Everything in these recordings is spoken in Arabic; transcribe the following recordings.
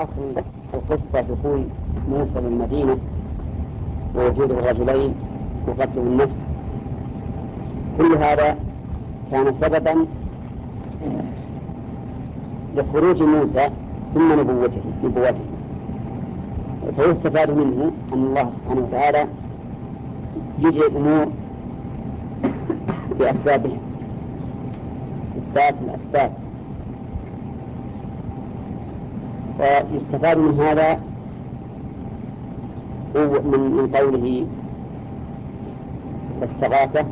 أصل القصة دخول موسى للمدينة ووجود الرجلين وقتل النفس. كل هذا كان سببا لخروج موسى ثم نبوته نبوته. فيستفاد منه أن الله سبحانه وتعالى يجري الأمور بأسبابها إثبات الأسباب. ويستفاد من هذا من من قوله استغاثة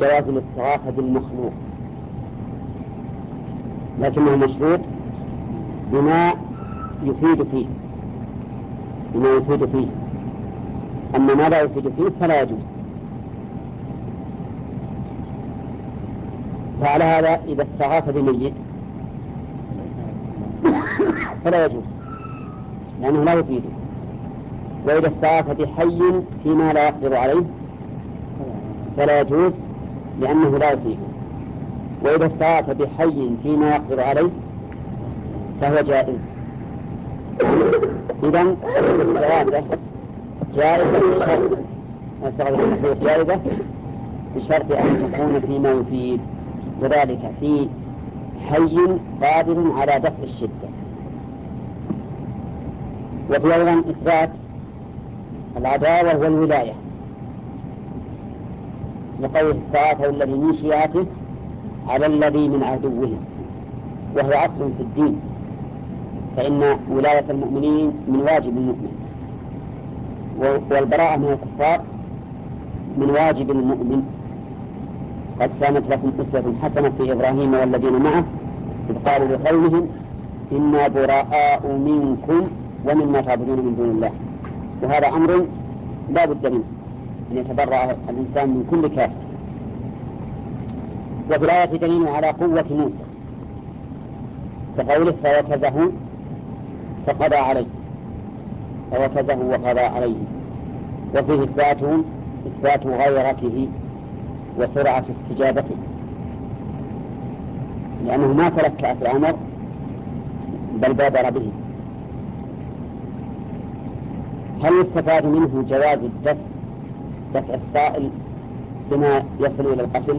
جواز الاستغاثة بالمخلوق. لكنه مشروط بما يفيد فيه بما يفيد فيه. أما ما لا يفيد فيه فلا يجوز. فعلى هذا إذا استغاث بميت فلا يجوز. لأنه لا يفيده وإذا استغاث بحي فيما لا يقدر عليه فلا يجوز لأنه لا يفيده وإذا استغاث بحي فيما يقدر عليه فهو جائز. إذا الاستغاثة جائزة بشرط جائزة بشرط أن تكون فيما يفيد. وذلك في حي قادر على دفع الشدة. وفي أيضا إثبات العداوة والولاية. لقوله استغاثه الذي من شيعته على الذي من عدوه وهو أصل في الدين. فإن ولاية المؤمنين من واجب المؤمن والبراءة من الكفار من واجب المؤمن. قد كانت لكم أسوة حسنة في إبراهيم والذين معه إذ قالوا لقومهم إنا براء منكم ومما تعبدون من دون الله. وهذا أمر لا بد منه أن يتبرأ الإنسان من كل كافر. وفي الآية دليل على قوة موسى. كقوله فوكزه فقضى عليه. فوكزه وقضى عليه. وفيه إثبات إثبات غيرته وسرعة استجابته. لأنه ما تلكأ في الأمر بل بادر به. هل يستفاد منه جواز الدفع دفع السائل بما يصل إلى القتل؟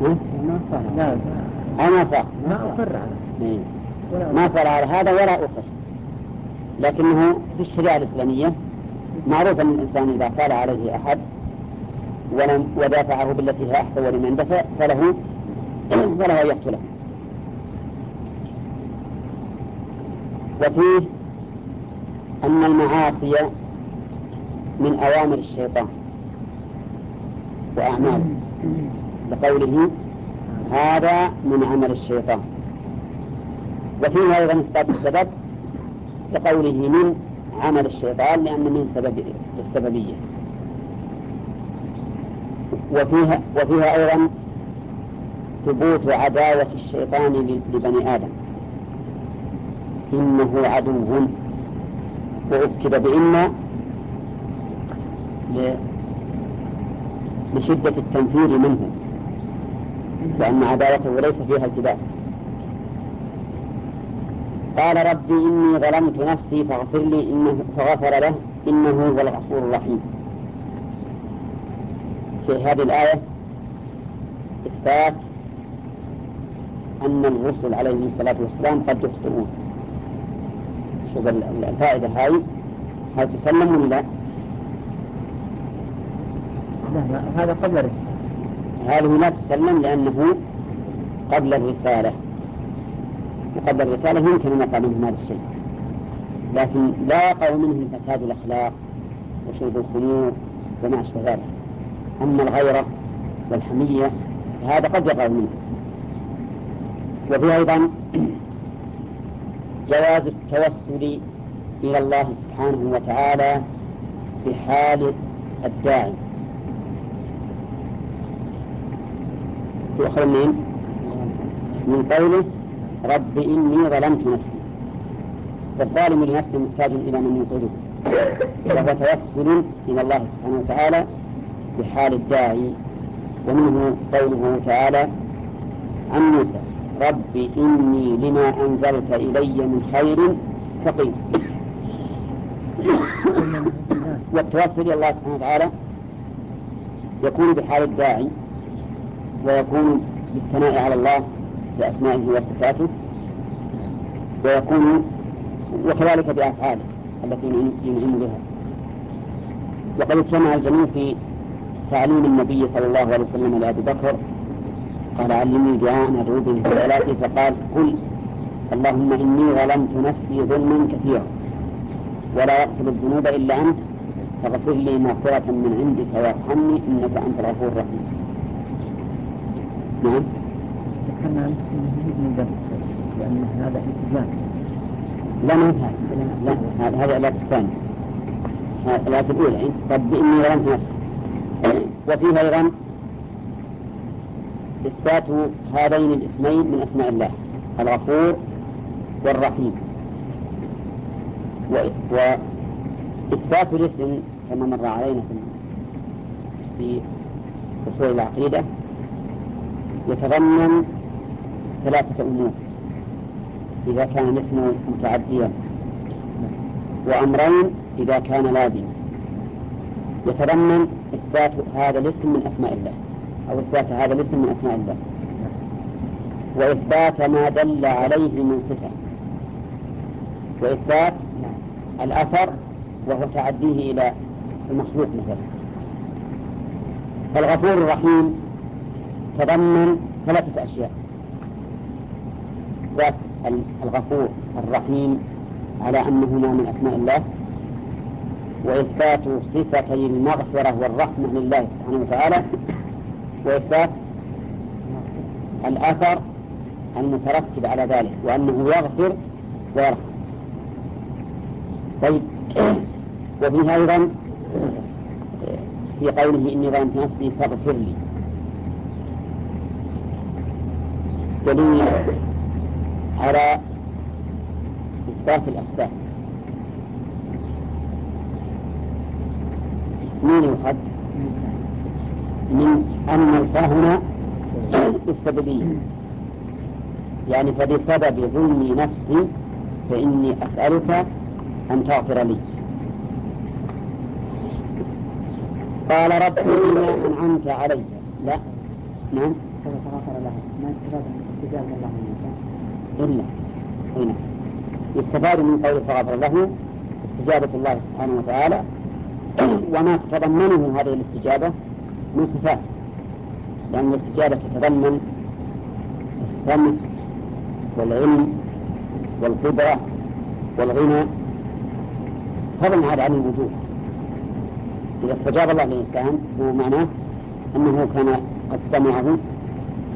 ما صار. لا أو ما صار؟ ما أقر على. إيه. ما صار على هذا ولا أقر لكنه في الشريعة الإسلامية معروف أن الإنسان إذا صار عليه أحد ولم ودافعه بالتي هي أحسن ولمن دفع فله وله أن يقتله. وفيه أن المعاصي من أوامر الشيطان وأعماله بقوله هذا من عمل الشيطان. وفيه أيضا إثبات السبب كقوله من عمل الشيطان لأن من سبب السببية. وفيها وفيها أيضا ثبوت عداوة الشيطان لبني آدم. إنه عدو. وأكد بإن لشدة التنفير منه لأن عداوته ليس فيها التباس. قال ربي إني ظلمت نفسي فاغفر لي إنه فغفر له إنه هو الغفور الرحيم. في هذه الآية إثبات أن الرسل عليهم الصلاة والسلام قد يخطئون. شوف الفائدة هاي هل تسلم ولا لا؟ لا هذا قبل الرسالة. هذه لا تسلم لأنه قبل الرسالة. وقبل الرسالة يمكن أن يقع منه هذا الشيء. لكن لا يقع منه فساد الأخلاق وشرب الخمور وما أشبه ذلك أما الغيرة والحمية فهذا قد يقع منه وفي أيضا جواز التوسل إلى الله سبحانه وتعالى في حال الداعي. يؤخذ من من قوله رب إني ظلمت نفسي. والظالم لنفسه محتاج إلى من ينقذه. وهو توسل إلى الله سبحانه وتعالى بحال الداعي. ومنه قوله تعالى عن موسى. رب إني لما أنزلت إلي من خير فقير. والتوسل إلى الله سبحانه وتعالى يكون بحال الداعي ويكون بالثناء على الله بأسمائه وصفاته ويكون وكذلك بأفعاله التي ينعم بها. وقد اجتمع الجميع في تعليم النبي صلى الله عليه وسلم لأبي بكر قال علمني دعاء أدعو به في صلاتي فقال قل اللهم إني ظلمت نفسي ظلما كثيرا ولا يغفر الذنوب إلا أنت فاغفر لي مغفرة من عندك وارحمني إنك أنت الغفور الرحيم. نعم. ذكرنا عن من لأن هذا التزام لا ما لا هذا هذا الآية الثانية الآية الأولى رب إني ظلمت نفسي. وفيها أيضا إثبات هذين الاسمين من أسماء الله الغفور والرحيم. وإثبات الاسم كما مر علينا في أصول العقيدة يتضمن ثلاثة أمور. إذا كان الاسم متعديا. وأمرين إذا كان لازما يتضمن إثبات هذا الاسم من أسماء الله. أو إثبات هذا الاسم من أسماء الله. وإثبات ما دل عليه من صفة. وإثبات الأثر وهو تعديه إلى المخلوق مثلا. فالغفور الرحيم تضمن ثلاثة أشياء. إثبات الغفور الرحيم على أنهما من أسماء الله. وإثبات صفتي المغفرة والرحمة لله سبحانه وتعالى. وإثبات الأثر المترتب على ذلك وأنه يغفر ويرحم. طيب. وفيها أيضا في قوله إني ظلمت نفسي فاغفر لي. دليل على إثبات الأسباب. مين يؤخذ؟ من أن الفاء هنا السببية يعني فبسبب ظلمي نفسي فإني أسألك أن تغفر لي. قال رب بما أنعمت علي لا. نعم. فغفر له ما استجاب الله إلا. هنا يستفاد من قول فغفر له استجابة الله سبحانه وتعالى. وما تتضمنه هذه الاستجابة. من صفات. لأن الاستجابة تتضمن السمع والعلم والقدرة والغنى. فضلا عن الوجود. إذا استجاب الله للإنسان هو معناه أنه كان قد سمعه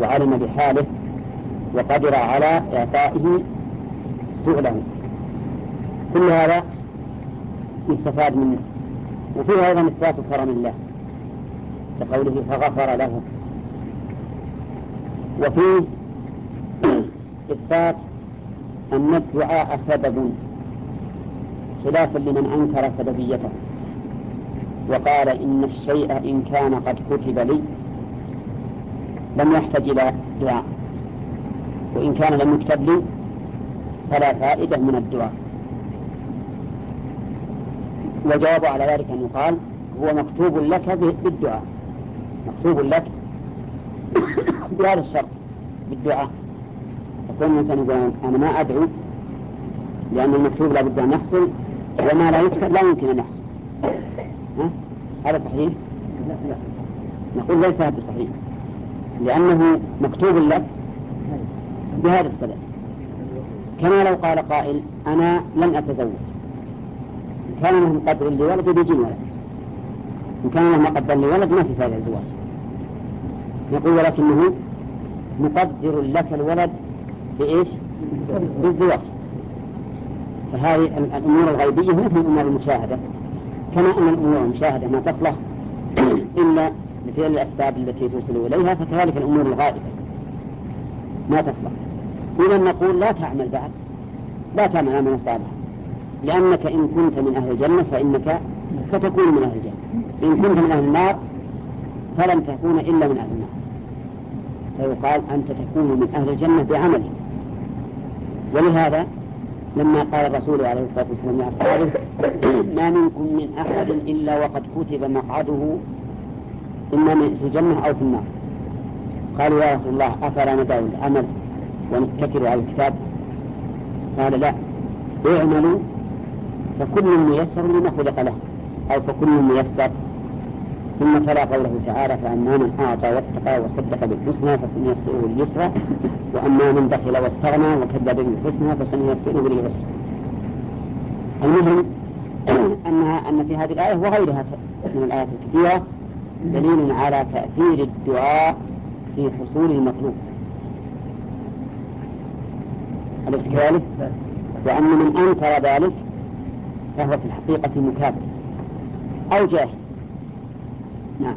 وعلم بحاله وقدر على إعطائه سؤله. كل هذا يستفاد من وفيه أيضا إثبات كرم الله. كقوله فغفر له. وفيه إثبات أن الدعاء سبب خلافا لمن أنكر سببيته. وقال إن الشيء إن كان قد كتب لي لم يحتج إلى دعاء. وإن كان لم يكتب لي فلا فائدة من الدعاء. والجواب على ذلك أن يقال هو مكتوب لك بالدعاء. مكتوب لك بهذا الشرط بالدعاء. يكون الإنسان يقول أنا ما أدعو لأن المكتوب لا بد أن يحصل وما لا يكتب لا يمكن أن يحصل؟ هذا صحيح؟ نقول ليس هذا صحيح. لأنه مكتوب لك بهذا السبب كما لو قال قائل أنا لن أتزوج. كان له مقدر لولد بيجي ولد. إن كان له مقدر لولد ما في فائدة الزواج نقول ولكنه مقدر لك الولد بإيش؟ بالزواج. فهذه الأمور الغيبية مثل الأمور المشاهدة. كما أن الأمور المشاهدة ما تصلح إلا لفعل الأسباب التي توصل إليها فكذلك الأمور الغائبة ما تصلح. إذا نقول لا تعمل بعد لا تعمل عملا صالحا لأنك إن كنت من أهل الجنة فإنك ستكون من أهل الجنة. إن كنت من أهل النار فلن تكون إلا من أهل النار. فيقال أنت تكون من أهل الجنة بعملك. ولهذا لما قال الرسول عليه الصلاة والسلام لأصحابه ما منكم من أحد إلا وقد كتب مقعده إما في الجنة أو في النار. قالوا يا رسول الله أفلا ندع العمل ونتكل على الكتاب؟ قال لا. اعملوا فكل ميسر لما خلق له أو فكل ميسر ثم تلا قوله تعالى فأما من أعطى واتقى وصدق بالحسنى فسنيسره لليسرى وأما من بخل واستغنى وكذب بالحسنى فسنيسره للعسرى المهم أنها أن في هذه الآية وغيرها من الآيات الكثيرة دليل على تأثير الدعاء في حصول المطلوب. أليس كذلك؟ وأن من أنكر ذلك فهو في الحقيقة مكابر أو جاهل. نعم.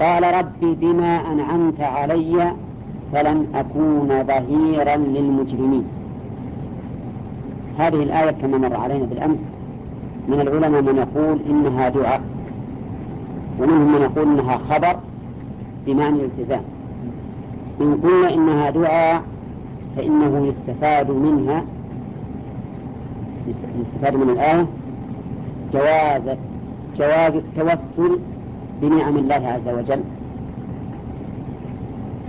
قال ربي بما أنعمت علي فلن أكون ظهيرا للمجرمين. هذه الآية كما مر علينا بالأمس من العلماء من يقول إنها دعاء ومنهم من يقول إنها خبر بمعنى الالتزام. إن قلنا إنها دعاء فإنه يستفاد منها يستفاد من الآية جواز جواز التوسل بنعم الله عز وجل.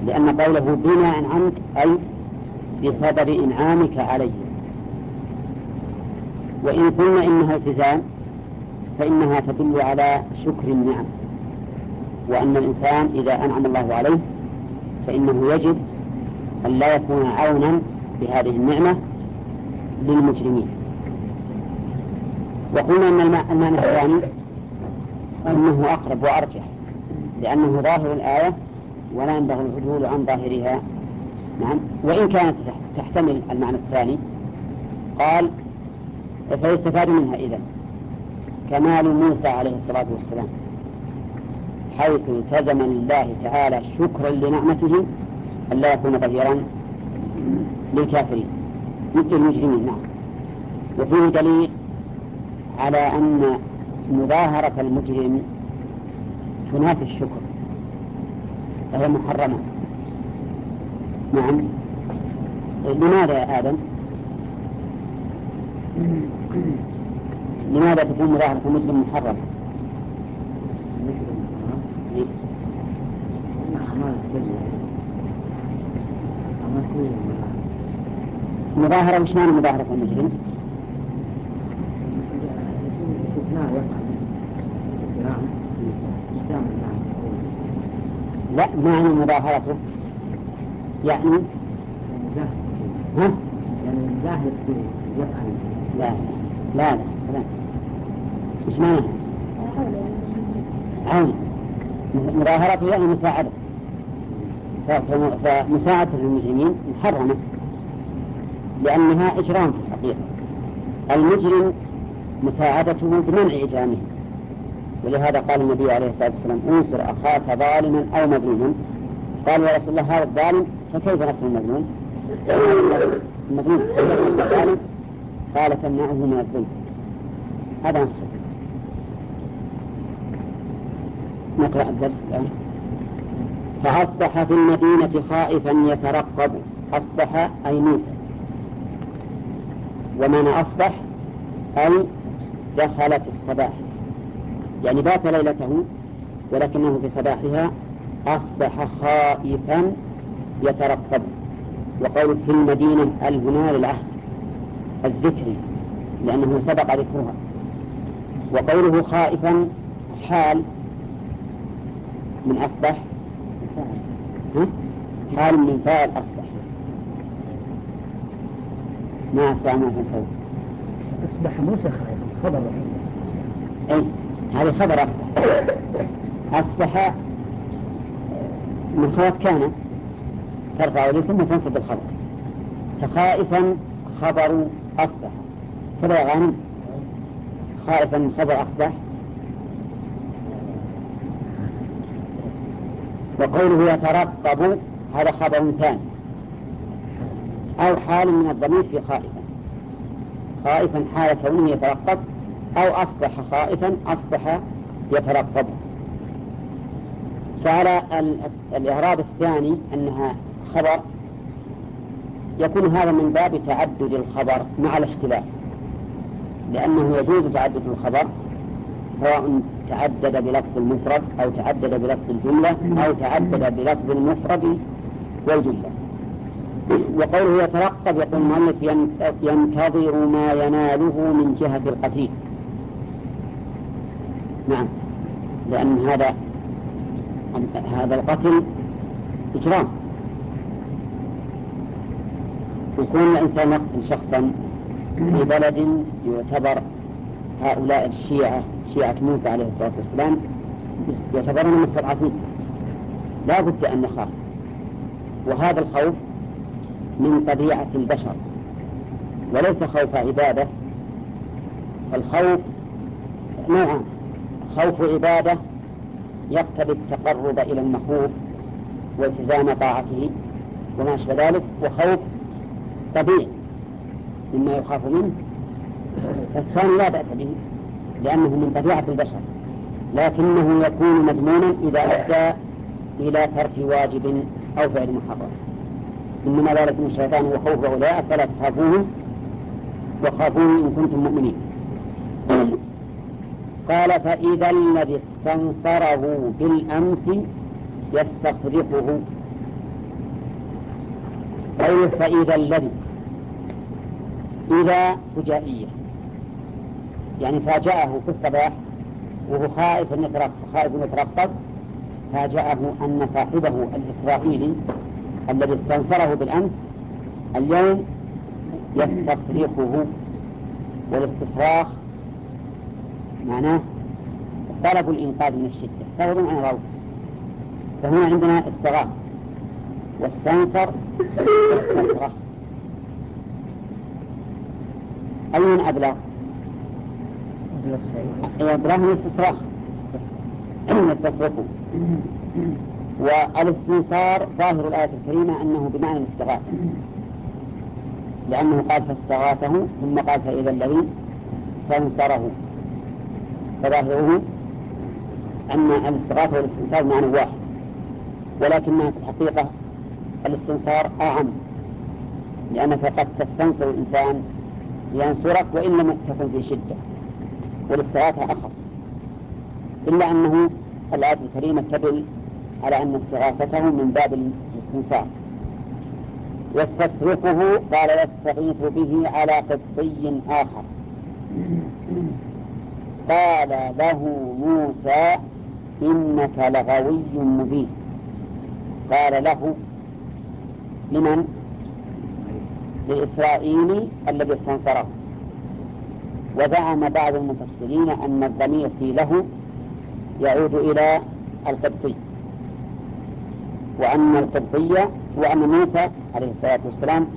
لأن قوله بما أنعمت أي بسبب إنعامك علي وإن قلنا إنها التزام فإنها تدل على شكر النعم. وأن الإنسان إذا أنعم الله عليه فإنه يجب أن لا يكون عونا بهذه النعمة للمجرمين. وقلنا أن المعنى الثاني أنه أقرب وأرجح لأنه ظاهر الآية ولا ينبغي العدول عن ظاهرها. نعم. وإن كانت تحتمل المعنى الثاني قال فيستفاد منها إذا؟ كمال موسى عليه الصلاة والسلام. حيث التزم لله تعالى شكرا لنعمته أن لا يكون ظهيرا للكافرين. مثل المجرمين نعم. وفيه دليل على أن مظاهرة المجرم تنافي الشكر فهي محرمة نعم لماذا يا آدم؟ لماذا تكون مظاهرة المجرم محرمة؟ مظاهرة وش معنى مظاهرة المجرم؟ لا معنى مظاهرته يعني؟ ها؟ يعني في يفعل لا لا لا لا إيش معنى؟ عون. مظاهرته يعني مساعدة فمساعدة المجرمين محرمة لأنها إجرام في الحقيقة. المجرم مساعدته بمنع إجرامه. ولهذا قال النبي عليه الصلاة والسلام انصر أخاك ظالما أو مظلوما. قال يا رسول الله هذا الظالم فكيف نصر المظلوم؟ المظلوم قال تمنعه من الظلم. هذا نصر. نقرأ الدرس الآن. فأصبح في المدينة خائفا يترقب أصبح أي موسى. ومعنى أصبح أي دخل في الصباح يعني بات ليلته ولكنه في صباحها أصبح خائفا يترقب. وقول في المدينة هنا للعهد؟ الذكري لأنه سبق ذكرها. وقوله خائفا حال من أصبح؟ حال من فاعل أصبح. ما أسمع ما تنسوا أصبح موسى خائفا خبر. أي. هذه خبر أصبح أصبح من خوات كان ترفع الاسم وتنصب الخبر فخائفا خبر أصبح. كذا يا غانم. خائفا خبر أصبح. وقوله يترقب هذا خبر ثاني أو حال من الضمير في خائفا. خائفا حال كونه يترقب. أو أصبح خائفا أصبح يترقب. فعلى الإعراب الثاني أنها خبر. يكون هذا من باب تعدد الخبر مع الاختلاف. لأنه يجوز تعدد الخبر سواء تعدد بلفظ المفرد أو تعدد بلفظ الجملة أو تعدد بلفظ المفرد والجملة. وقوله يترقب يقول المؤلف ينتظر ما يناله من جهة القتيل. نعم. لأن هذا هذا القتل إجرام. يكون الإنسان يقتل شخصا في بلد يعتبر هؤلاء الشيعة شيعة موسى عليه الصلاة والسلام يعتبرون مستضعفين. لا بد أن نخاف. وهذا الخوف من طبيعة البشر. وليس خوف عبادة الخوف نوعان. خوف عبادة يقتضي التقرب إلى المخوف والتزام طاعته وما أشبه ذلك وخوف طبيعي مما يخاف منه. الثاني لا بأس به لأنه من طبيعة البشر لكنه يكون مضمونا إذا أدى إلى ترك واجب أو فعل محرم. إنما ذلك من الشيطان وخوف أولئك فلا تخافوهم وخافوني إن كنتم مؤمنين. قال فإذا الذي استنصره بالأمس يستصرخه أي فإذا الذي. إذا فجائية. يعني فاجأه في الصباح وهو خائف أن يترقب خائف أن يترقب. فاجأه أن صاحبه الإسرائيلي الذي استنصره بالأمس اليوم يستصرخه والاستصراخ معناه طلب الإنقاذ من الشدة. فهو عن الروض فهنا عندنا استغاث واستنصر استصرخ أي من أبلغ؟ أبلغ من الاستصراخ يستصرخه والإستنصار ظاهر الآية الكريمة أنه بمعنى الاستغاثة. لأنه قال فاستغاثه ثم قال فإذا الذي فانصره فظاهره أن الاستغاثة والاستنصار معنى واحد ولكنها في الحقيقة الاستنصار أعم لأنك قد تستنصر الإنسان لينصرك وإن لم تكن في شدة والاستغاثة أخف. إلا أنه الآية الكريمة تدل على أن استغاثته من باب الاستنصار يستصرخه قال يستغيث به على قبطي آخر. قال له موسى إنك لغوي مبين. قال له لمن؟ لإسرائيل الذي استنصره. وزعم بعض المفسرين أن الضمير في له يعود إلى القبطي وأن القبطية وأن موسى عليه الصلاة والسلام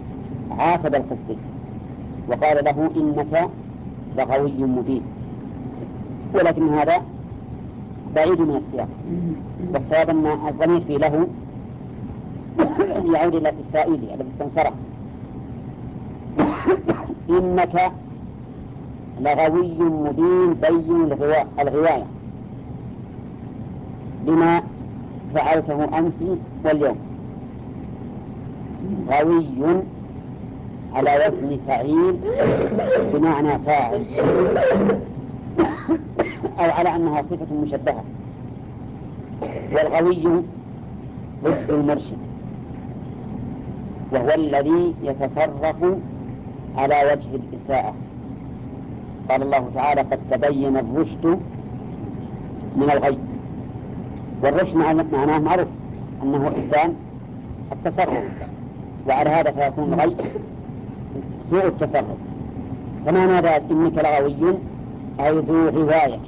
عاتب القبطي وقال له إنك لغوي مبين. ولكن هذا بعيد من السياق. والصواب أن الضمير في له يعود إلى الإسرائيلي الذي استنصره إنك لغوي مبين بين الغواية بما فعلته أمس واليوم. غوي على وزن فعيل بمعنى فاعل. أو على أنها صفة مشبهة. والغوي ضد المرشد. وهو الذي يتصرف على وجه الإساءة. قال الله تعالى قد تبين الرشد من الغي. والرشد معناه معروف أنه إحسان التصرف. وعلى هذا فيكون الغي سوء التصرف. فمعنى ذلك؟ إنك لغوي أي ذو غواية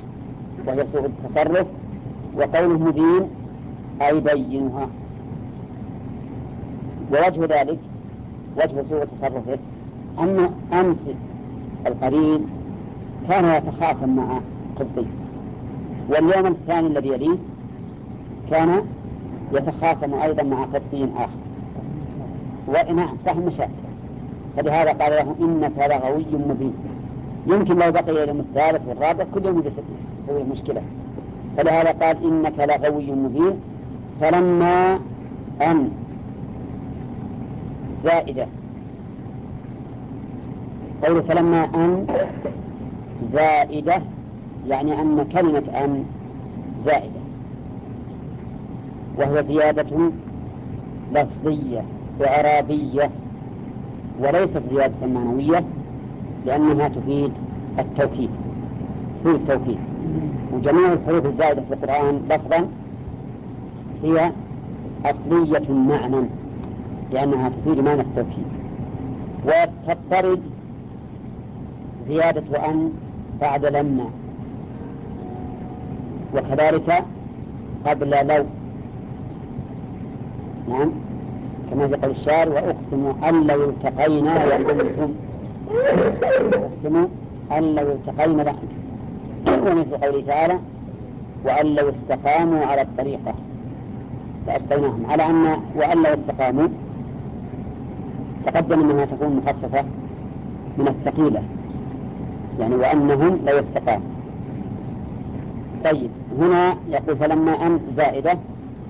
وهي سوء التصرف وقوله مبين أي بينها. ووجه ذلك وجه سوء التصرف أن أمس القريب كان يتخاصم مع قبطي واليوم الثاني الذي يليه كان يتخاصم أيضا مع قبطي آخر. ونعم صح مشاكل فلهذا قال له إنك لغوي مبين. يمكن لو بقي اليوم الثالث والرابع كل يوم يسوي مشكلة فلهذا قال إنك لغوي مبين. فلما أن زائدة. قول فلما أن زائدة يعني أن كلمة أن زائدة. وهي زيادة لفظية وإعرابية وليست زيادة معنوية لأنها تفيد التوكيد تفيد التوكيد وجميع الحروف الزائدة في القرآن لفظا هي أصلية معنى لأنها تفيد معنى التوكيد وتضطرد زيادة أن بعد لما. وكذلك قبل لو. نعم. كما في قول الشاعر وأقسم أن لو التقينا لأنتم أقسم أن لو التقينا ومثل قوله تعالى وأن لو استقاموا على الطريقة لأسقيناهم على أن وأن لو استقاموا تقدم أنها تكون مخففة من الثقيلة. يعني وأنهم لو استقاموا. طيب هنا يقول فلما أن زائدة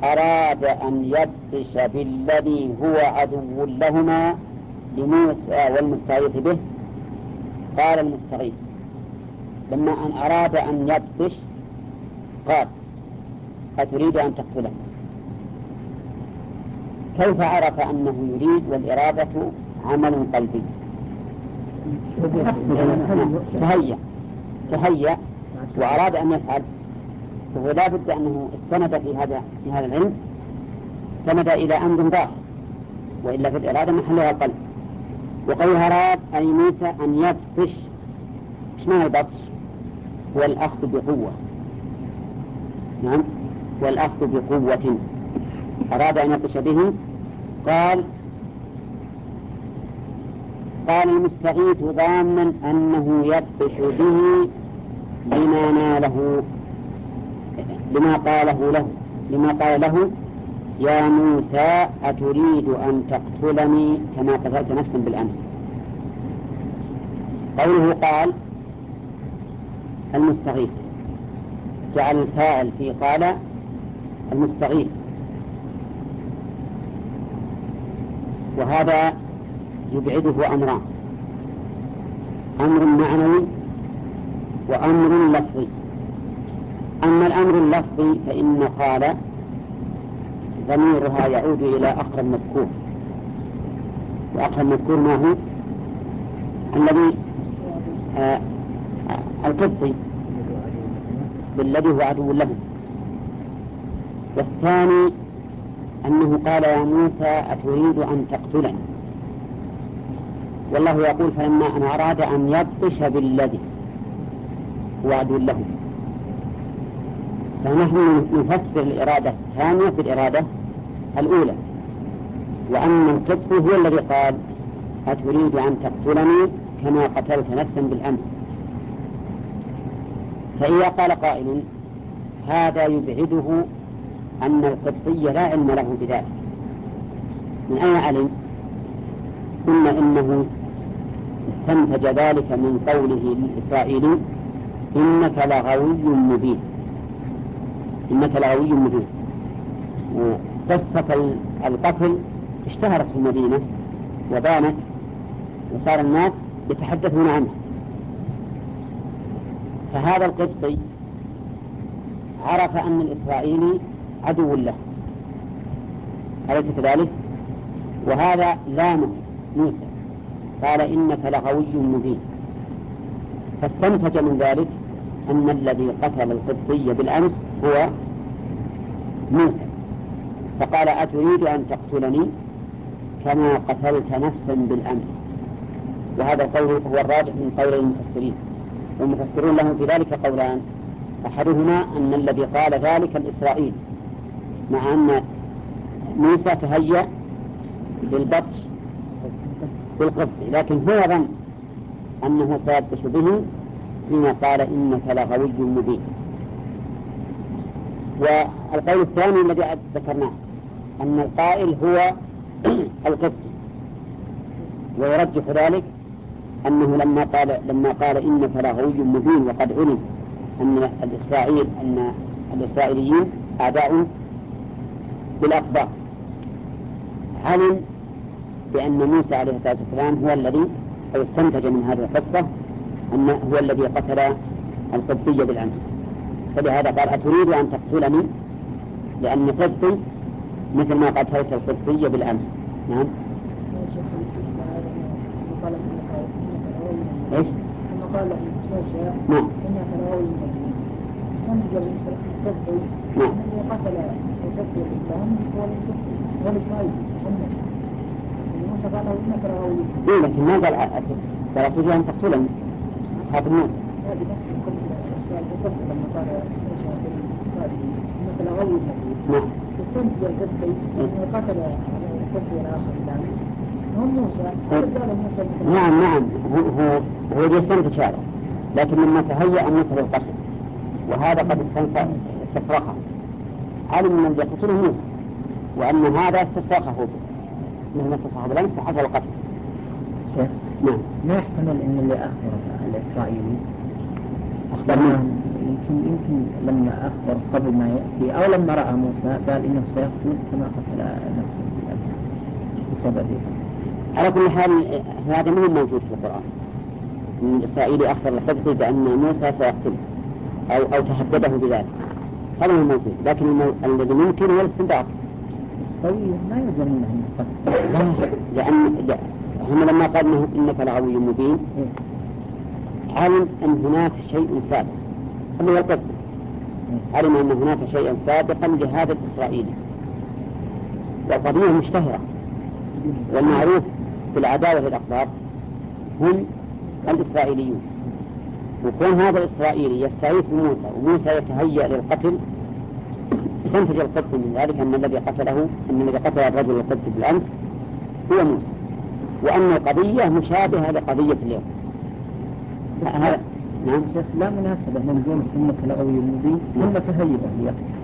أراد أن يبطش بالذي هو عدو لهما لموسى والمستغيث به. قال المستغيث لما أن أراد أن يبطش قال أتريد أن تقتله. كيف عرف أنه يريد والإرادة عمل قلبي؟ تهيأ تهيأ وأراد أن يفعل. فهو لا بد أنه استند في هذا في هذا العلم استند إلى أمر ظاهر وإلا في الإرادة محلها القلب وقول أراد أي موسى أن يبطش إيش معنى البطش؟ هو الأخذ بقوة. نعم. والأخذ بقوة. أراد أن يبطش به؟ قال قال المستغيث ظانا أنه يبطش به لما ناله لما قاله له لما قال له يا موسى أتريد أن تقتلني؟ كما قتلت نفسا بالأمس. قوله قال المستغيث. جعل الفاعل في قال المستغيث. وهذا يبعده أمران. أمر معنوي وأمر لفظي. أما الأمر اللفظي فإن قال ضميرها يعود إلى أقرب مذكور. وأقرب مذكور ما هو؟ الذي آه القبطي بالذي هو عدو لهم والثاني أنه قال يا موسى أتريد أن تقتلني. والله يقول فلما أن أراد أن يبطش بالذي هو عدو لهم فنحن نفسر الإرادة الثانية بالإرادة الأولى. وأن القط هو الذي قال أتريد أن تقتلني كما قتلت نفسا بالأمس. فإذا قال قائل هذا يبعده أن القبطي لا علم له بذلك. من أين علم؟ ثم إنه استنتج ذلك من قوله للإسرائيلي إنك لغوي مبين. إنك لغوي مبين. وقصة القتل اشتهرت في المدينة وبانت وصار الناس يتحدثون عنها. فهذا القبطي عرف أن الإسرائيلي عدو له. أليس كذلك؟ وهذا لامه موسى قال إنك لغوي مبين. فاستنتج من ذلك أن الذي قتل القبطي بالأمس هو موسى. فقال أتريد أن تقتلني كما قتلت نفسا بالأمس. وهذا القول هو الراجح من قول المفسرين. والمفسرون لهم في ذلك قولان. أحدهما أن الذي قال ذلك الإسرائيل مع أن موسى تهيأ بالبطش بالقبط لكن هو ظن أنه سيبطش به فيما قال إنك لغوي مبين. والقول الثاني الذي ذكرناه أن القائل هو القبطي ويرجح ذلك أنه لما قال لما قال إنك لغوي مبين وقد علم أن الإسرائيل أن الإسرائيليين أعداء بالأخبار علم بأن موسى عليه الصلاة والسلام هو الذي أو استنتج من هذه القصة أنه هو الذي قتل القبطي بالأمس. فلهذا قال أتريد أن تقتلني؟ لأني قبطي مثل ما قتلت القبطي بالأمس. نعم. إيش؟ ثم قال موسى نعم. انك لغوي القبطي نعم. الذي قتل هو والاسرائيلي موسى موسى قال له انك لغوي إيه لكن ما قال قال أتريد أن تقتلني موسى نفس القبطي لما قال انك لغوي نعم. استنتج انه قتل الآخر هو موسى موسى. نعم. نعم هو هو يستنتج هذا لكن لما تهيأ موسى للقتل وهذا قد استصرخه علم من يقتله موسى وأن هذا استصرخه مثل ما استصرخه بالأمس فحصل القتل شيخ نعم. ما يحتمل ان اللي أخبر لما منه يمكن يمكن لما أخبر قبل ما يأتي أو لما رأى موسى قال إنه سيقتل كما قتل نفسه بالامس بسبب على كل حال هذا ما هو موجود في القرآن. أن الإسرائيلي أخبر القبطي بأن موسى سيقتله أو أو تهدده بذلك. هذا هو موجود لكن المو... الذي ممكن هو الاستنباط. السوي ما يلزم لأن لا. هم لما قال إنك لغوي مبين إيه. علم أن هناك شيء سابق. اللي هو القبطي علم أن هناك شيئا سابقا لهذا الإسرائيلي. والقضية مشتهرة. والمعروف في العداوة للأقباط هم الإسرائيليون. وكون هذا الإسرائيلي يستغيث بموسى وموسى يتهيأ للقتل استنتج القبط من ذلك أن الذي قتله أن الذي قتل الرجل القبط بالأمس هو موسى. وأن القضية مشابهة لقضية اليوم. هذا نعم. شيخ لا مناسبة نقول إنك لغوي مبين ثم تهيئه ليقتل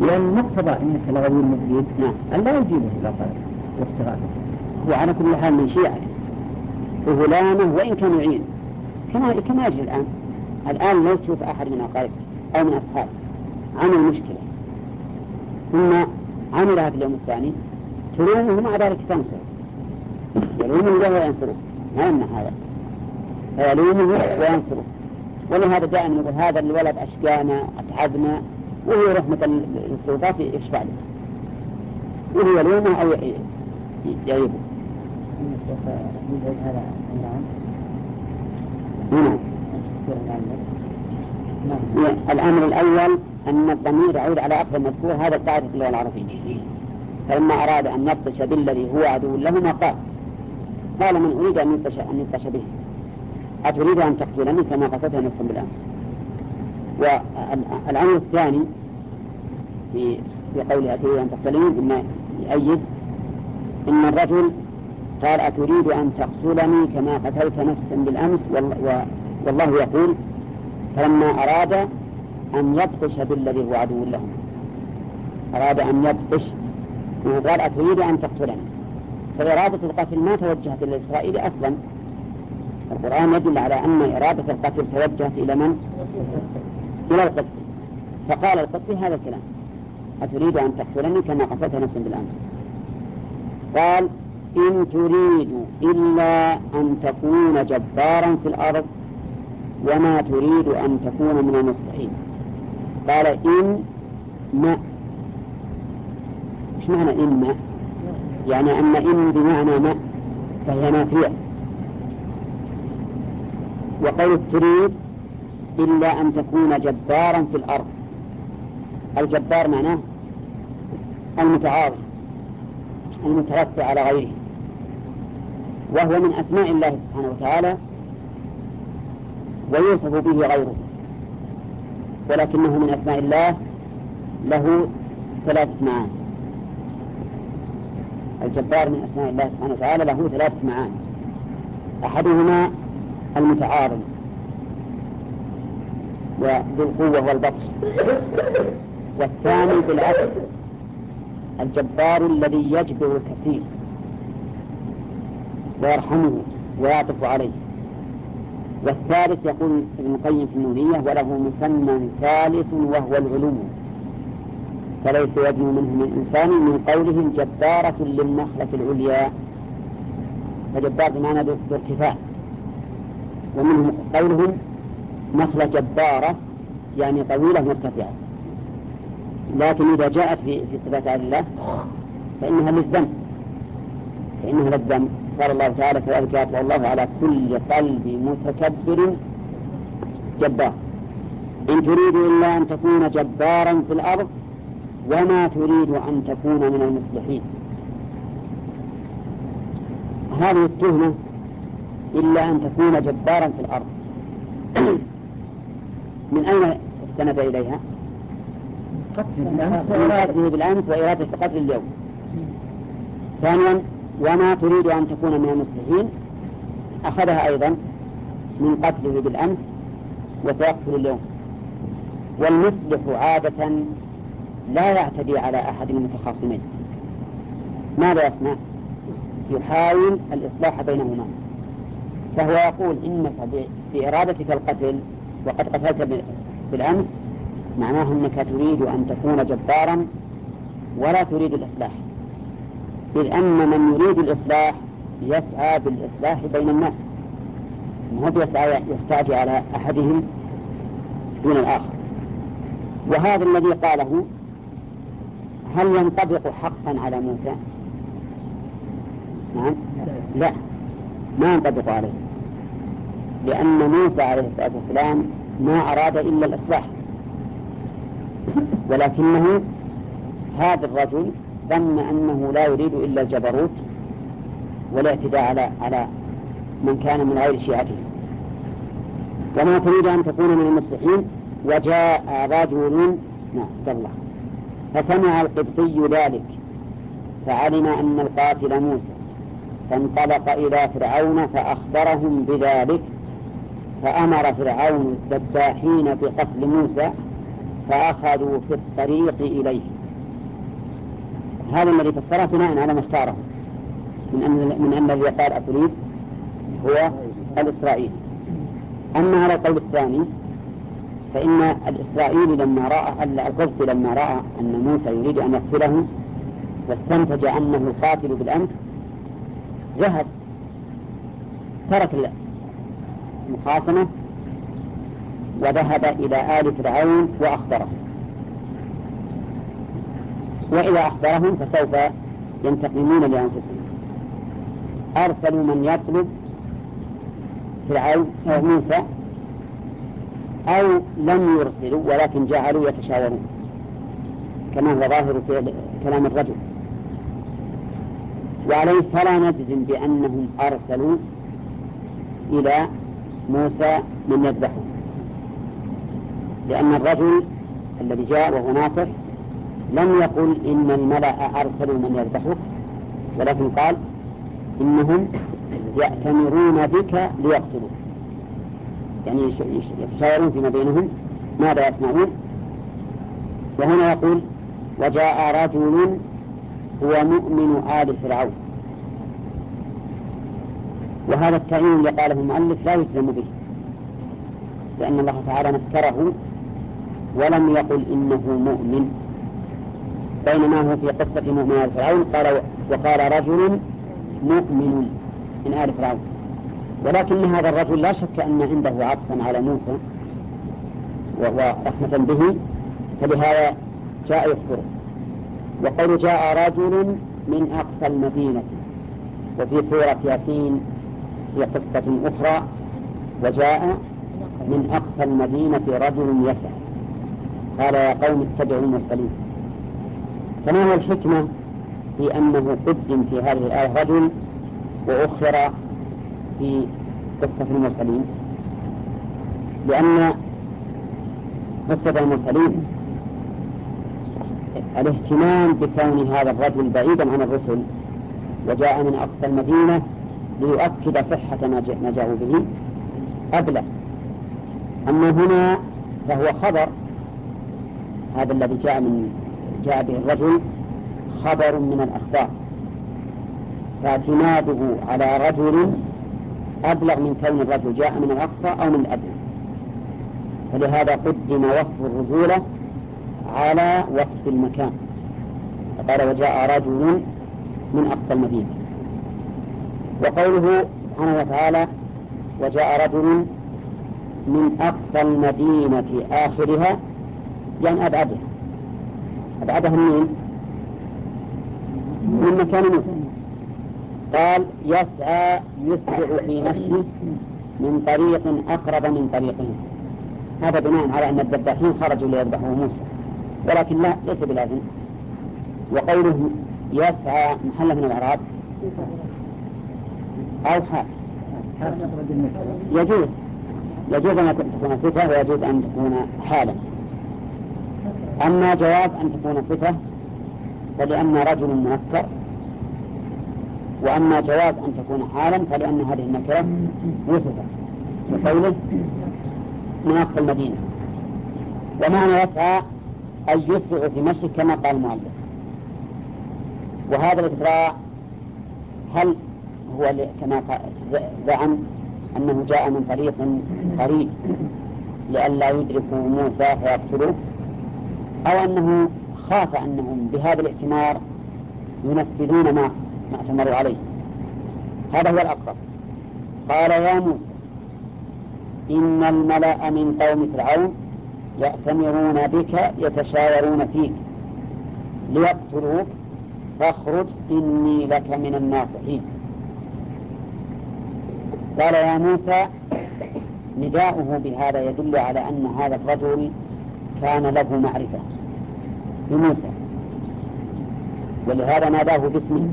لأن مقتضى إنك لغوي مبين نعم. أن لا يجيبه إلى طلب واستغاثه هو على كل حال من شيعته. وغلامه وإن كان يعين كما كما يجري الآن. الآن لو تشوف أحد من أقاربه أو من أصحابه عمل مشكلة ثم عملها في اليوم الثاني تلومه مع ذلك تنصر يلومه وهو ينصره. ما يمنع هذا. فيلومه وينصره ولهذا دائما يقول هذا الولد أشقانا أتعبنا وهو رحمة للسلطات يشفع له. وهو يلومه أو نعم الأمر الأول أن الضمير يعود على أقرب المذكور هذا قاعدة اللغة العربية. فلما أراد أن يبطش بالذي هو عدو لهما قال. قال من أريد أن يبطش أن يبطش به. أتريد أن تقتلني كما قتلت نفسا بالأمس. والأمر الثاني في في قوله أتريد أن تقتلني مما يؤيد إن الرجل قال أتريد أن تقتلني كما قتلت نفسا بالأمس؟ والله يقول فلما أراد أن يبطش بالذي هو عدو لهم. أراد أن يبطش. وقال أتريد أن تقتلني. فإرادة القتل ما توجهت إلى إسرائيل أصلا. القرآن يدل على أن إرادة القتل توجهت إلى من؟ إلى القتل فقال القتل هذا الكلام. أتريد أن تقتلني كما قتلت نفسا بالأمس. قال إن تريد إلا أن تكون جبارا في الأرض وما تريد أن تكون من المصلحين. قال إن ما إيش معنى إن ما يعني أن إن بمعنى ما فهي نافية وقول تريد إلا أن تكون جبارا في الأرض. الجبار معناه المتعاظم المترفع على غيره. وهو من أسماء الله سبحانه وتعالى ويوصف به غيره. ولكنه من أسماء الله له ثلاثة معاني الجبار من أسماء الله سبحانه وتعالى له ثلاثة معاني أحدهما المتعاظم وذو القوة والبطش. والثاني بالعكس. الجبار الذي يجبر الكثير. ويرحمه ويعطف عليه. والثالث يقول ابن القيم في النونية وله مسمى ثالث وهو العلو فليس يدنو منه من إنسان من قولهم جبارة للنخلة العليا. فجبار بمعنى بارتفاع ومنهم قولهم نخلة جبارة يعني طويلة مرتفعة. لكن إذا جاءت في في صفات الله فإنها للذم فإنها للذم قال الله تعالى كذلك يطلع الله على كل قلب متكبر جبار. إن تريد إلا أن تكون جبارا في الأرض وما تريد أن تكون من المصلحين. هذه التهمة إلا أن تكون جبارا في الأرض. من أين استند إليها؟ من قتله بالأمس وإرادة قتل اليوم. ثانيا وما تريد أن تكون من المصلحين أخذها أيضا من قتله بالأمس وسيقتل اليوم. والمصلح عادة لا يعتدي على أحد المتخاصمين. ماذا يصنع؟ يحاول الإصلاح بينهما. فهو يقول إنك بإرادتك القتل وقد قتلت بالأمس معناه أنك تريد أن تكون جبارا ولا تريد الإصلاح. إذ أن من يريد الإصلاح يسعى بالإصلاح بين الناس. ما هو يسعى يستعجي على أحدهم دون الآخر. وهذا الذي قاله هل ينطبق حقا على موسى؟ نعم. لا. ما ينطبق عليه. لأن موسى عليه الصلاة والسلام ما أراد إلا الإصلاح. ولكنه هذا الرجل ظن أنه لا يريد إلا الجبروت والاعتداء على على من كان من غير شيعته. وما تريد أن تكون من المصلحين وجاء رجل نعم الله فسمع القبطي ذلك فعلم أن القاتل موسى. فانطلق إلى فرعون فأخبرهم بذلك فأمر فرعون الذباحين بقتل موسى فأخذوا في الطريق إليه. هذا الذي فسره بناء على ما اختاره من أن من أن الذي قال أتريد هو الإسرائيلي. أما على القول الثاني فإن الإسرائيلي لما رأى القبطي لما رأى أن موسى يريد أن يقتله واستنتج أنه القاتل بالأمس ذهب ترك المخاصمة وذهب إلى آل فرعون وأخبره. وإذا أخبرهم فسوف ينتقمون لأنفسهم. أرسلوا من يطلب فرعون موسى أو لم يرسلوا ولكن جعلوا يتشاورون كما هو ظاهر في كلام الرجل. وعليه فلا نجزم بأنهم أرسلوا إلى موسى من يذبحه لأن الرجل الذي جاء وهو ناصح لم يقل إن الملأ أرسلوا من يذبحك ولكن قال إنهم يأتمرون بك ليقتلوك. يعني يتشاورون فيما بينهم ماذا يصنعون. وهنا يقول وجاء رجل هو مؤمن آل فرعون. وهذا التعيين اللي قاله المؤلف لا يجزم به لأن الله تعالى نكره ولم يقل إنه مؤمن. بينما هو في قصة مؤمن آل فرعون قال وقال رجل مؤمن من آل فرعون. ولكن هذا الرجل لا شك أن عنده عطفا على موسى ورحمة به فلهذا جاء يخبره وقول جاء رجل من أقصى المدينة وفي سورة ياسين في قصة أخرى وجاء من أقصى المدينة رجل يسعى. قال يا قوم اتبعوا المرسلين. فما هو الحكمة في أنه قدم في هذه الآية رجل وأخر في قصة المرسلين؟ لأن قصة المرسلين الاهتمام بكون هذا الرجل بعيدا عن الرسل وجاء من أقصى المدينة ليؤكد صحة ما جاءوا به. أبلغ. أما هنا فهو خبر هذا الذي جاء من جاء به الرجل خبر من الأخبار. فاعتماده على رجل أبلغ من كون الرجل جاء من الأقصى أو من الأدنى. فلهذا قدم وصف الرجولة على وصف المكان. فقال وجاء رجل من أقصى المدينة. وقوله سبحانه وتعالى وجاء رجل من أقصى المدينة آخرها يعني أبعدها. أبعدها منين؟ من مكان موسى قال يسعى يسرع في مشيه من طريق أقرب من طريقهم هذا بناء على أن الذباحين خرجوا ليذبحوا موسى. ولكن لا ليس بلازم. وقوله يسعى محل من الأعراب؟ أو حال. يجوز. يجوز أن تكون صفة ويجوز أن تكون حالا. أما جواز أن تكون صفة فلأن رجل منكر وأما جواز أن تكون حالا فلأن هذه النكرة وصفت بقوله من أقصى المدينة. ومعنى يسعى أن يسرع في مشي كما قال المؤلف. وهذا الإسراع هل هو كما زعم أنه جاء من طريق قريب لئلا يدركوا موسى فيقتلوه؟ أو أنه خاف أنهم بهذا الائتمار ينفذون ما ما اعتمروا عليه. هذا هو الأقرب. قال يا موسى إن الملأ من قوم فرعون يأتمرون بك يتشاورون فيك. ليقتلوك فاخرج إني لك من الناصحين. قال يا موسى نداؤه بهذا يدل على أن هذا الرجل كان له معرفة بموسى. ولهذا ناداه باسمه.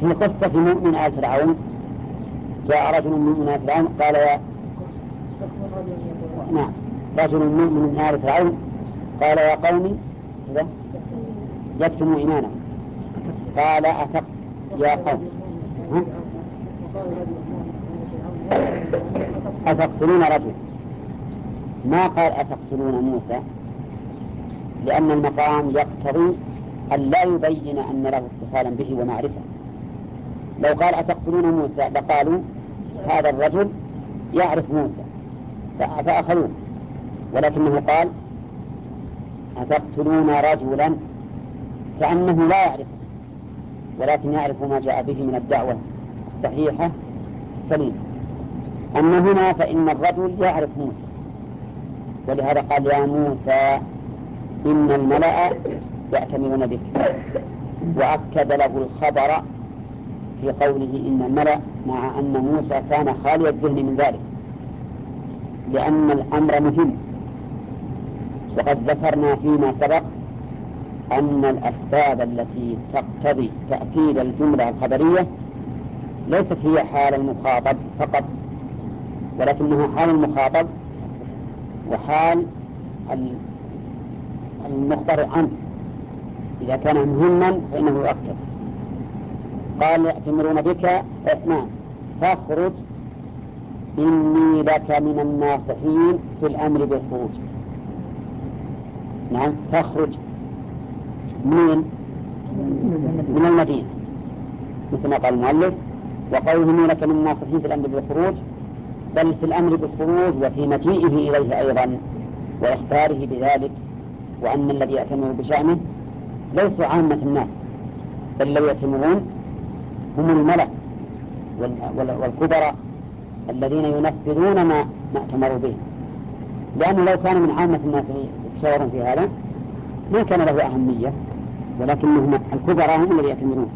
في قصة مؤمن آل فرعون جاء رجل من آل فرعون قال يا نعم رجل مؤمن من آل فرعون قال يا قوم يكتموا إيمانهم قال أثق يا قوم. أتقتلون رجل ما قال أتقتلون موسى؟ لأن المقام يقتضي أن لا يبين أن له اتصالا به ومعرفة. لو قال أتقتلون موسى لقالوا هذا الرجل يعرف موسى فأخذوه. ولكنه قال أتقتلون رجلا كأنه لا يعرفه ولكن يعرف ما جاء به من الدعوة الصحيحة السليمة. أما هنا فإن الرجل يعرف موسى. ولهذا قال يا موسى إن الملأ يأتمرون بك. وأكد له الخبر في قوله إن الملأ مع أن موسى كان خالي الذهن من ذلك. لأن الأمر مهم. وقد ذكرنا فيما سبق أن الأسباب التي تقتضي تأكيد الجملة الخبرية ليست هي حال المخاطب فقط ولكنها حال المخاطب وحال المخبر عنه إذا كان مهما فإنه يؤكد. قال يأتمرون بك نعم فاخرج. إني لك من الناصحين في الأمر بالخروج. نعم فاخرج. من من المدينة. مثل ما قال المؤلف وقوله إني لك من الناصحين في الأمر بالخروج. بل في الأمر بالخروج وفي مجيئه إليه أيضا وإخباره بذلك وأن الذي يأتمر بشأنه ليسوا عامة الناس بل الذي يأتمرون هم الملأ والكبراء الذين ينفذون ما ما به. لأنه لو كان من عامة الناس يتشاورون في هذا ما كان له أهمية ولكنهم الكبراء هم الذين يأتمرون.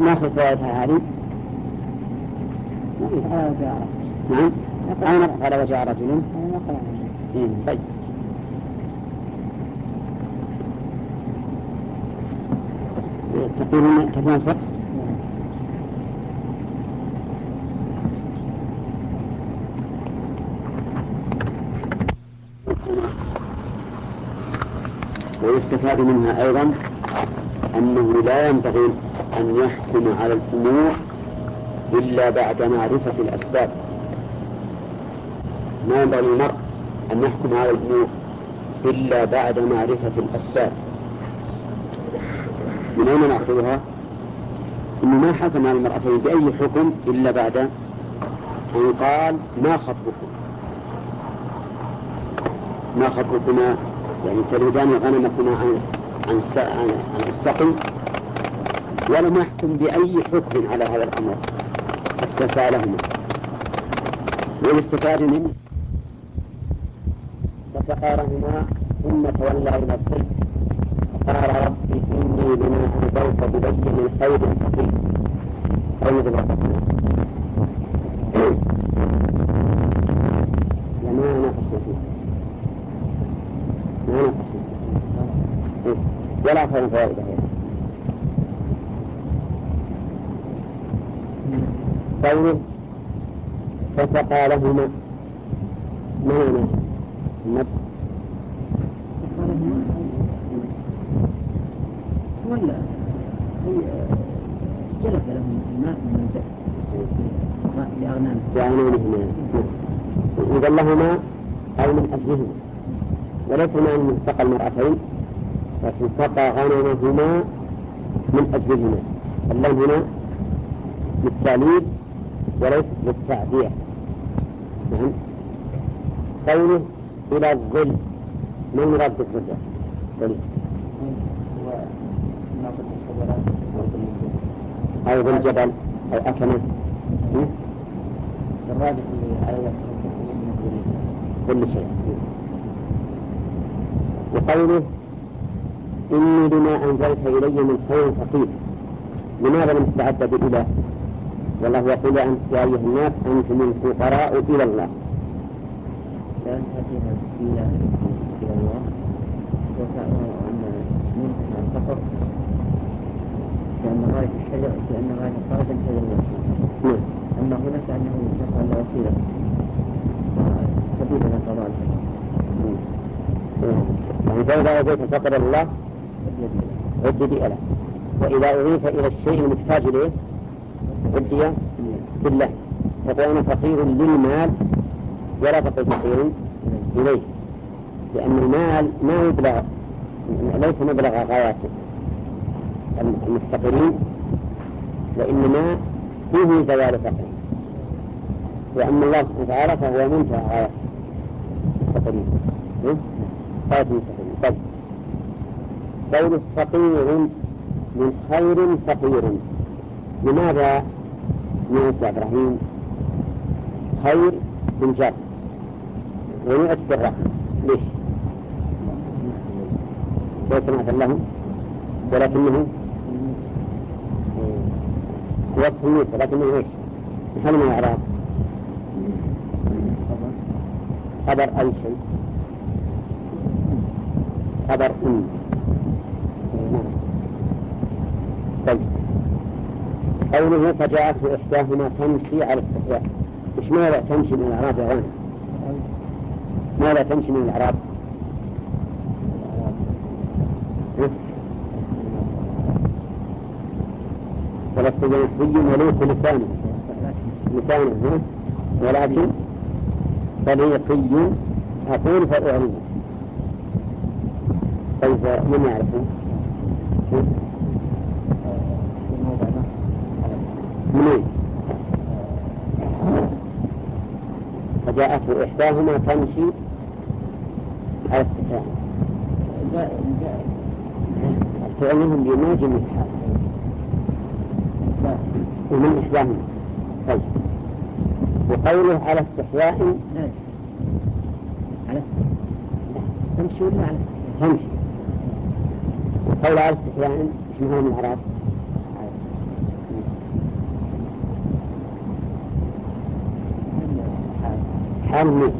ناخذ فوائدها هذه؟ نعم. أين قال وجاء رجل؟ إيه، طيب. تقولون تفهم الفقه ويستفاد منها أيضا أنه لا ينبغي أن يحكم على الأمور إلا بعد معرفة الأسباب. ما ينبغي للمرء أن يحكم على الأمور إلا بعد معرفة الأسباب. من أين نأخذها؟ إنه ما حكم على المرأتين بأي حكم إلا بعد أن قال ما خطبكم. ما خطبكما؟ يعني تريدان غنمكما عن عن عن السقي ولم يحكم بأي حكم على هذا الأمر. حتى سألهما والاستفاد منه. فسقارهما ثم تولى إلى الظل فقال ربي إني لما أنزلت ببين من خير فقير. أو مثل لا ما ناقشنا فيه ما ناقشنا فيه ولا خير فوائده قوله فسقى لهما. ما معنى؟ ولا جلب لهم الماء من لأغنامهم إذا لهما أو من أجلهما. وليس معنى أنه سقى المرأتين لكن سقى غنمهما من أجلهما. اللون هنا للتعليل وليس للتعبير نعم قوله إلى الظل ما المراد بالظل؟ طيب. أو بالجبل أو أكمة الراجح كل شيء وقوله إني لما أنزلت إلي من خير فقير لماذا لم تتعدى بالإله؟ والله يقول أنت يا أيها الناس أنتم الفقراء إلى الله. لأن هذه إلى إلى الله وأن الفقر لأن غاية الشجر لأن غاية الخرج الشجر نعم. أما هنا فأنه يفعل وسيلة. سبيل إلى قضاء يعني فإذا أتيت فقر الله عد له وإذا أضيف إلى الشيء المحتاج إليه عدي بالله يقول أنا فقير للمال ولا فقير فقير إليه. لأن المال ما يبلغ ليس مبلغ غايات المفتقرين وإنما فيه زوال فقره وأما الله سبحانه وتعالى فهو منتهى غاية المفتقرين غاية المفتقرين طيب. قول فقير من خير فقير. لماذا نؤتي إبراهيم خير بالجر ونؤت بالرحمة ليش؟ ليس مثلا له ولكنه وصف موسى لكنه إيش؟ محل من الإعراب خبر أي شيء؟ خبر نعم طيب. قوله فجاءته إحداهما تمشي على استحياء إيش ماذا تمشي من الأعراب يا غانم؟ ماذا تمشي من الأعراب؟ ولست بنسبي وليس لسانه لسانه ولكن طريقي أقول فأعلم طيب من يعرفه؟ منين؟ فجاءته إحداهما تمشي على السكان الفعل منهم بيناجم الحال. ومن إحداهما. طيب. وقوله على استحياء على تمشي ولا على تمشي. وقول على استحياء إيش معنى من الأعراب؟ من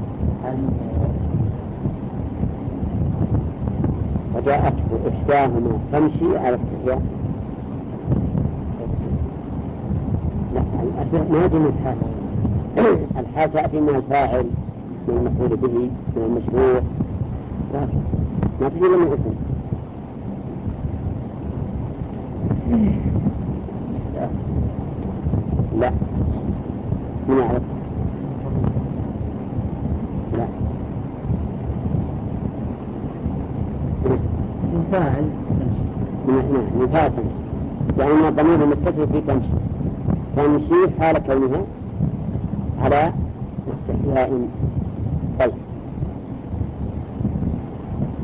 وجاءته إحداهما تمشي على استحياء لا ما يجي من الحال تأتي من الفاعل من المفعول به من المشروع. ما تجي من الاسم لا. من يعرف لا من فاعل من من فاعل تمشي الضمير المستتر في تمشي. تمشي حال كونها على استحياء. طيب.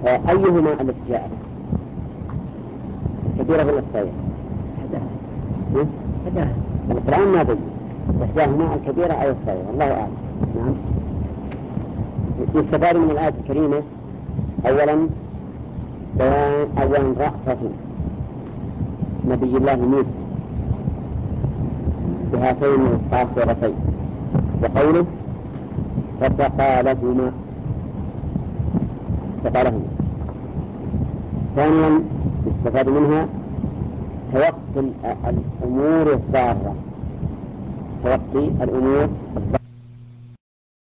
آه، أيهما التي جاء كبيرة ولا صغيرة؟ حداها القرآن ما بين إحداهما الكبيرة أو الصغيرة. الله أعلم. نعم. يستفاد من الآية الكريمة. أولا بيان أولا رأفة. نبي الله موسى بهاتين القاصرتين. وقوله فسقى لهما سقى لهما ثانيا يستفاد منها توقي الأمور الضارة. توقي الأمور الضارة.